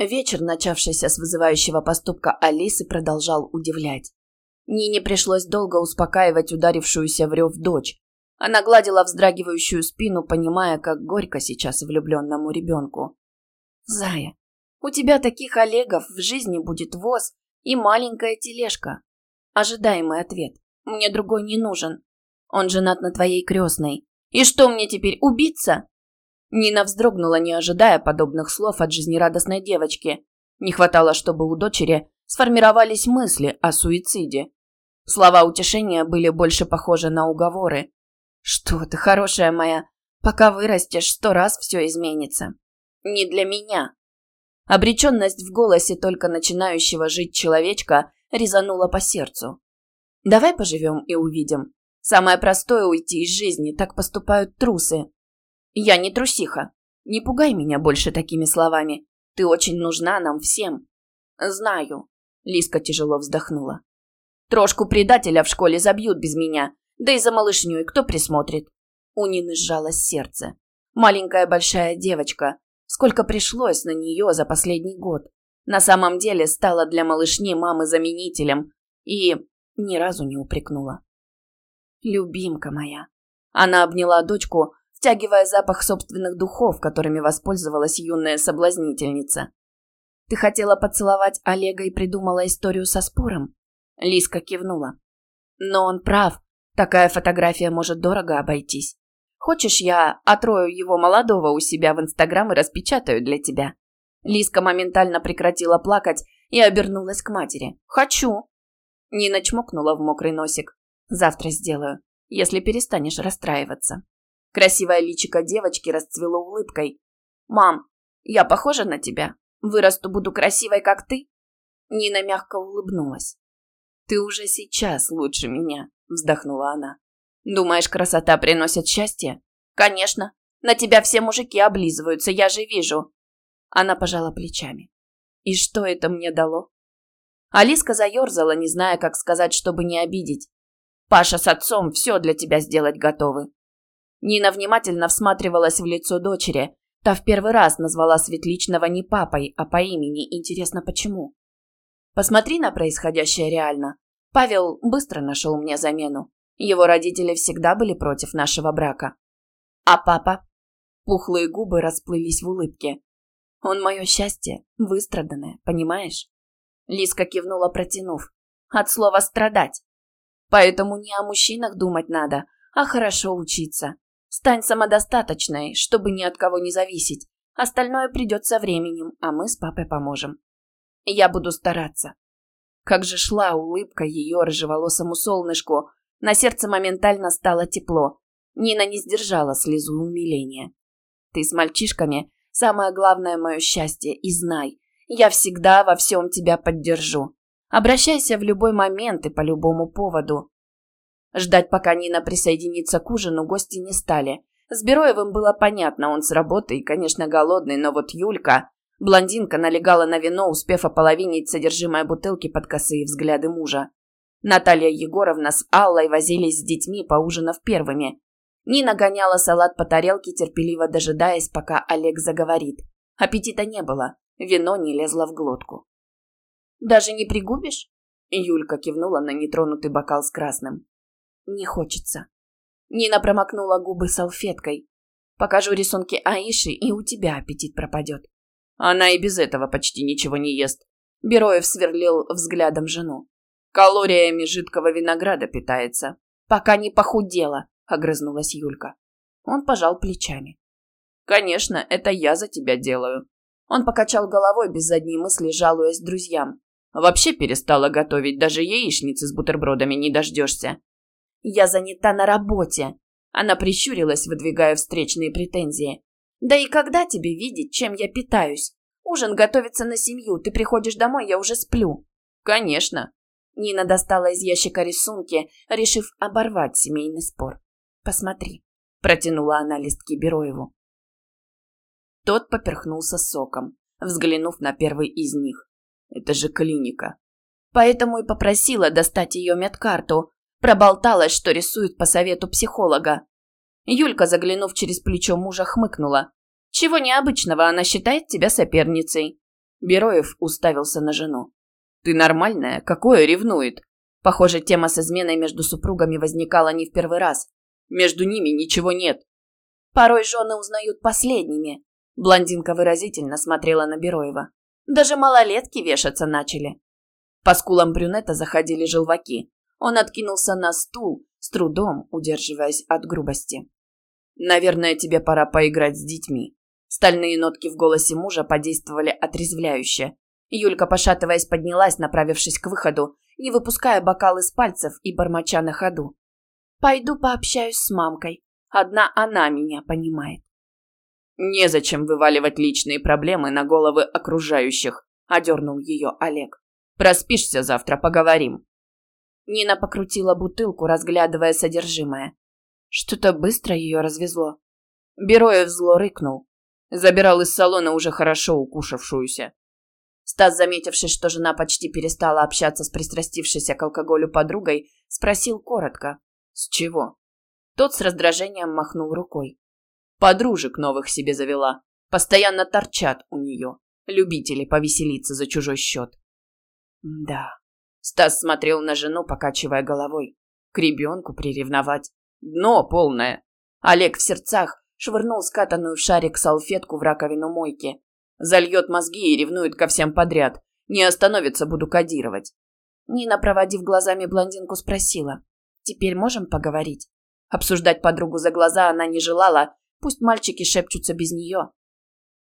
Вечер, начавшийся с вызывающего поступка Алисы, продолжал удивлять. Нине пришлось долго успокаивать ударившуюся в рев дочь. Она гладила вздрагивающую спину, понимая, как горько сейчас влюбленному ребенку. «Зая, у тебя таких Олегов в жизни будет воз и маленькая тележка». Ожидаемый ответ. «Мне другой не нужен. Он женат на твоей крестной. И что мне теперь, убиться?» Нина вздрогнула, не ожидая подобных слов от жизнерадостной девочки. Не хватало, чтобы у дочери сформировались мысли о суициде. Слова утешения были больше похожи на уговоры. «Что ты, хорошая моя, пока вырастешь, сто раз все изменится. Не для меня». Обреченность в голосе только начинающего жить человечка резанула по сердцу. «Давай поживем и увидим. Самое простое уйти из жизни, так поступают трусы». «Я не трусиха. Не пугай меня больше такими словами. Ты очень нужна нам всем». «Знаю», — Лиска тяжело вздохнула. Трошку предателя в школе забьют без меня. Да и за малышней кто присмотрит? У Нины сжалось сердце. Маленькая большая девочка. Сколько пришлось на нее за последний год. На самом деле стала для малышни мамы заменителем. И ни разу не упрекнула. «Любимка моя». Она обняла дочку, втягивая запах собственных духов, которыми воспользовалась юная соблазнительница. «Ты хотела поцеловать Олега и придумала историю со спором?» Лиска кивнула. Но он прав. Такая фотография может дорого обойтись. Хочешь, я отрою его молодого у себя в Инстаграм и распечатаю для тебя?» Лиска моментально прекратила плакать и обернулась к матери. «Хочу!» Нина чмокнула в мокрый носик. «Завтра сделаю, если перестанешь расстраиваться». Красивое личико девочки расцвело улыбкой. «Мам, я похожа на тебя? Вырасту, буду красивой, как ты?» Нина мягко улыбнулась. «Ты уже сейчас лучше меня», – вздохнула она. «Думаешь, красота приносит счастье?» «Конечно. На тебя все мужики облизываются, я же вижу». Она пожала плечами. «И что это мне дало?» Алиска заерзала, не зная, как сказать, чтобы не обидеть. «Паша с отцом все для тебя сделать готовы». Нина внимательно всматривалась в лицо дочери. Та в первый раз назвала Светличного не папой, а по имени. Интересно, почему? Посмотри на происходящее реально. Павел быстро нашел мне замену. Его родители всегда были против нашего брака. А папа? Пухлые губы расплылись в улыбке. Он мое счастье, выстраданное, понимаешь? Лиска кивнула, протянув. От слова «страдать». Поэтому не о мужчинах думать надо, а хорошо учиться. Стань самодостаточной, чтобы ни от кого не зависеть. Остальное придет со временем, а мы с папой поможем. Я буду стараться. Как же шла улыбка ее рыжеволосому солнышку. На сердце моментально стало тепло. Нина не сдержала слезу умиления. Ты с мальчишками – самое главное мое счастье, и знай, я всегда во всем тебя поддержу. Обращайся в любой момент и по любому поводу. Ждать, пока Нина присоединится к ужину, гости не стали. С Бероевым было понятно, он с работы и, конечно, голодный, но вот Юлька... Блондинка налегала на вино, успев ополовинить содержимое бутылки под косые взгляды мужа. Наталья Егоровна с Аллой возились с детьми, поужинав первыми. Нина гоняла салат по тарелке, терпеливо дожидаясь, пока Олег заговорит. Аппетита не было, вино не лезло в глотку. «Даже не пригубишь?» Юлька кивнула на нетронутый бокал с красным. «Не хочется». Нина промокнула губы салфеткой. «Покажу рисунки Аиши, и у тебя аппетит пропадет». Она и без этого почти ничего не ест. Бероев сверлил взглядом жену. Калориями жидкого винограда питается. Пока не похудела, огрызнулась Юлька. Он пожал плечами. Конечно, это я за тебя делаю. Он покачал головой без задней мысли, жалуясь друзьям. Вообще перестала готовить, даже яичницы с бутербродами не дождешься. Я занята на работе. Она прищурилась, выдвигая встречные претензии. Да и когда тебе видеть, чем я питаюсь? Ужин готовится на семью, ты приходишь домой, я уже сплю. Конечно. Нина достала из ящика рисунки, решив оборвать семейный спор. Посмотри. Протянула она листки Бероеву. Тот поперхнулся соком, взглянув на первый из них. Это же клиника. Поэтому и попросила достать ее медкарту. Проболталась, что рисует по совету психолога. Юлька, заглянув через плечо мужа, хмыкнула. «Чего необычного она считает тебя соперницей?» Бероев уставился на жену. «Ты нормальная? Какое ревнует?» Похоже, тема с изменой между супругами возникала не в первый раз. Между ними ничего нет. Порой жены узнают последними. Блондинка выразительно смотрела на Бероева. Даже малолетки вешаться начали. По скулам брюнета заходили желваки. Он откинулся на стул, с трудом удерживаясь от грубости. «Наверное, тебе пора поиграть с детьми». Стальные нотки в голосе мужа подействовали отрезвляюще. Юлька, пошатываясь, поднялась, направившись к выходу, не выпуская бокал из пальцев и бормоча на ходу. «Пойду пообщаюсь с мамкой. Одна она меня понимает». «Незачем вываливать личные проблемы на головы окружающих», – одернул ее Олег. «Проспишься завтра, поговорим». Нина покрутила бутылку, разглядывая содержимое. Что-то быстро ее развезло. Бероев зло рыкнул. Забирал из салона уже хорошо укушавшуюся. Стас, заметивший, что жена почти перестала общаться с пристрастившейся к алкоголю подругой, спросил коротко. «С чего?» Тот с раздражением махнул рукой. «Подружек новых себе завела. Постоянно торчат у нее. Любители повеселиться за чужой счет». «Да». Стас смотрел на жену, покачивая головой. К ребенку приревновать. Дно полное. Олег в сердцах швырнул скатанную в шарик салфетку в раковину мойки. Зальет мозги и ревнует ко всем подряд. Не остановится, буду кодировать. Нина, проводив глазами блондинку, спросила. «Теперь можем поговорить?» Обсуждать подругу за глаза она не желала, пусть мальчики шепчутся без нее.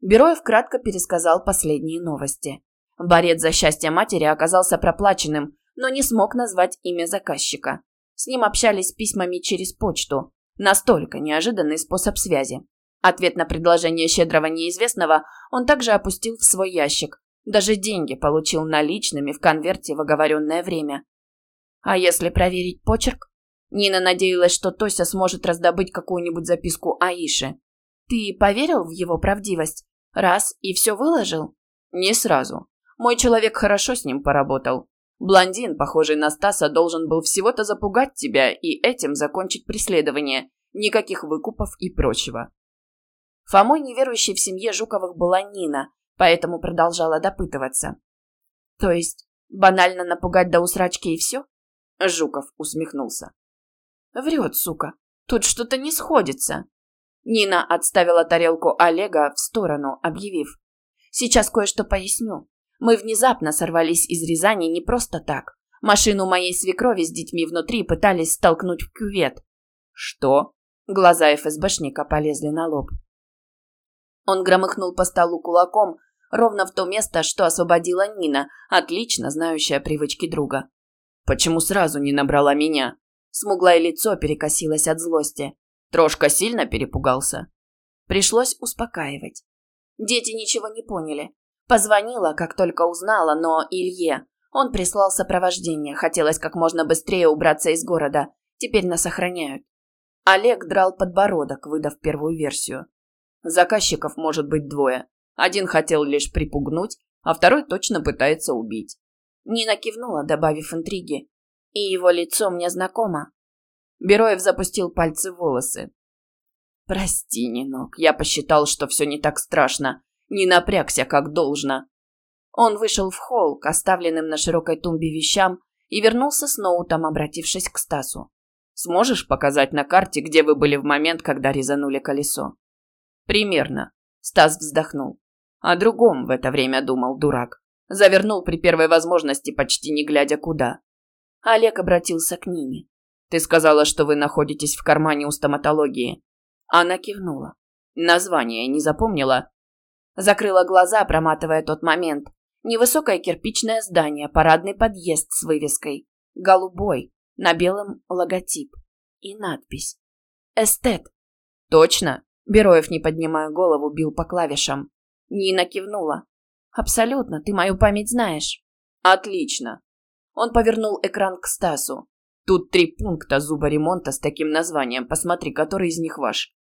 Бероев кратко пересказал последние новости. Борец за счастье матери оказался проплаченным, но не смог назвать имя заказчика. С ним общались письмами через почту. Настолько неожиданный способ связи. Ответ на предложение щедрого неизвестного он также опустил в свой ящик. Даже деньги получил наличными в конверте в оговоренное время. А если проверить почерк? Нина надеялась, что Тося сможет раздобыть какую-нибудь записку Аиши. Ты поверил в его правдивость? Раз и все выложил? Не сразу. Мой человек хорошо с ним поработал. Блондин, похожий на Стаса, должен был всего-то запугать тебя и этим закончить преследование. Никаких выкупов и прочего. Фомой, неверующий в семье Жуковых, была Нина, поэтому продолжала допытываться. То есть банально напугать до усрачки и все? Жуков усмехнулся. Врет, сука. Тут что-то не сходится. Нина отставила тарелку Олега в сторону, объявив. Сейчас кое-что поясню. Мы внезапно сорвались из Рязани не просто так. Машину моей свекрови с детьми внутри пытались столкнуть в кювет. Что? Глаза ФСБшника полезли на лоб. Он громыхнул по столу кулаком, ровно в то место, что освободила Нина, отлично знающая привычки друга. «Почему сразу не набрала меня?» Смуглое лицо перекосилось от злости. Трошка сильно перепугался. Пришлось успокаивать. Дети ничего не поняли. Позвонила, как только узнала, но Илье. Он прислал сопровождение, хотелось как можно быстрее убраться из города. Теперь нас охраняют. Олег драл подбородок, выдав первую версию. Заказчиков может быть двое. Один хотел лишь припугнуть, а второй точно пытается убить. Нина кивнула, добавив интриги. И его лицо мне знакомо. Бероев запустил пальцы в волосы. «Прости, Нинок, я посчитал, что все не так страшно не напрягся как должно. Он вышел в холл к оставленным на широкой тумбе вещам и вернулся с ноутом, обратившись к Стасу. «Сможешь показать на карте, где вы были в момент, когда резанули колесо?» «Примерно», — Стас вздохнул. О другом в это время думал дурак. Завернул при первой возможности, почти не глядя куда. Олег обратился к Нине. «Ты сказала, что вы находитесь в кармане у стоматологии». Она кивнула. «Название не запомнила?» Закрыла глаза, проматывая тот момент. Невысокое кирпичное здание, парадный подъезд с вывеской. Голубой, на белом логотип. И надпись. «Эстет». «Точно?» Бероев, не поднимая голову, бил по клавишам. Нина кивнула. «Абсолютно, ты мою память знаешь». «Отлично». Он повернул экран к Стасу. «Тут три пункта зуборемонта с таким названием. Посмотри, который из них ваш».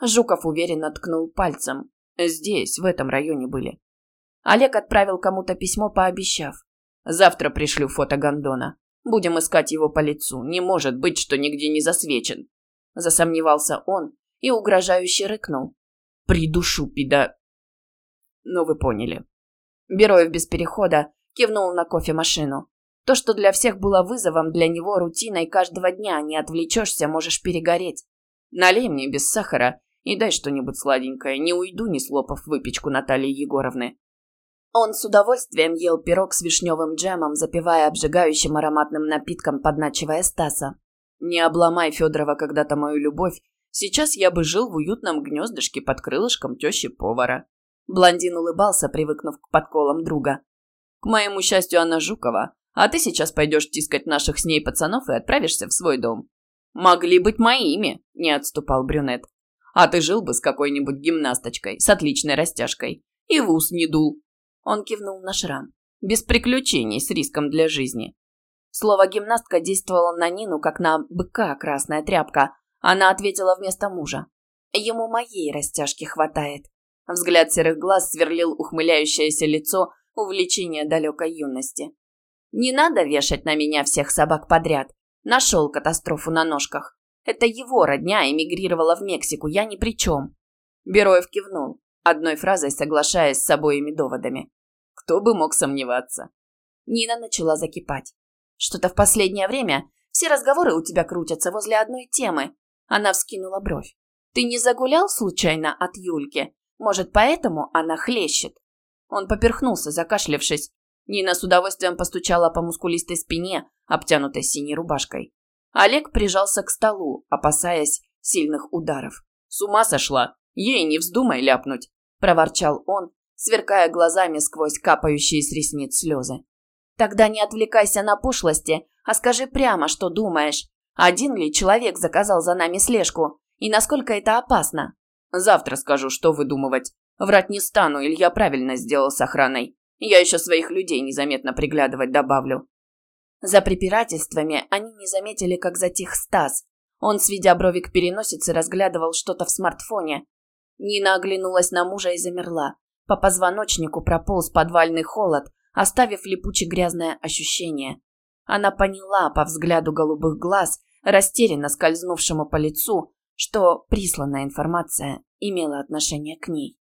Жуков уверенно ткнул пальцем. Здесь, в этом районе были. Олег отправил кому-то письмо, пообещав. Завтра пришлю фото гондона. Будем искать его по лицу. Не может быть, что нигде не засвечен. Засомневался он и угрожающе рыкнул. Придушу, пида... Ну, вы поняли. Бероев без перехода кивнул на кофемашину. То, что для всех было вызовом, для него рутиной каждого дня. Не отвлечешься, можешь перегореть. Налей мне без сахара и дай что-нибудь сладенькое. Не уйду, не слопав выпечку Натальи Егоровны. Он с удовольствием ел пирог с вишневым джемом, запивая обжигающим ароматным напитком, подначивая Стаса. «Не обломай, Федорова, когда-то мою любовь. Сейчас я бы жил в уютном гнездышке под крылышком тещи-повара». Блондин улыбался, привыкнув к подколам друга. «К моему счастью, она Жукова. А ты сейчас пойдешь тискать наших с ней пацанов и отправишься в свой дом». «Могли быть моими», – не отступал брюнет. «А ты жил бы с какой-нибудь гимнасточкой, с отличной растяжкой. И в ус не дул. Он кивнул на шрам. Без приключений, с риском для жизни. Слово «гимнастка» действовало на Нину, как на быка красная тряпка. Она ответила вместо мужа. Ему моей растяжки хватает. Взгляд серых глаз сверлил ухмыляющееся лицо увлечения далекой юности. Не надо вешать на меня всех собак подряд. Нашел катастрофу на ножках. Это его родня эмигрировала в Мексику, я ни при чем. Бероев кивнул одной фразой соглашаясь с обоими доводами. Кто бы мог сомневаться? Нина начала закипать. Что-то в последнее время все разговоры у тебя крутятся возле одной темы. Она вскинула бровь. Ты не загулял случайно от Юльки? Может, поэтому она хлещет? Он поперхнулся, закашлявшись. Нина с удовольствием постучала по мускулистой спине, обтянутой синей рубашкой. Олег прижался к столу, опасаясь сильных ударов. «С ума сошла! Ей не вздумай ляпнуть!» проворчал он, сверкая глазами сквозь капающие с ресниц слезы. Тогда не отвлекайся на пошлости, а скажи прямо, что думаешь. Один ли человек заказал за нами слежку? И насколько это опасно? Завтра скажу, что выдумывать. Врать не стану, Илья правильно сделал с охраной. Я еще своих людей незаметно приглядывать добавлю. За препирательствами они не заметили, как затих Стас. Он, сведя брови к переносице, разглядывал что-то в смартфоне. Нина оглянулась на мужа и замерла. По позвоночнику прополз подвальный холод, оставив липуче грязное ощущение. Она поняла по взгляду голубых глаз, растерянно скользнувшему по лицу, что присланная информация имела отношение к ней.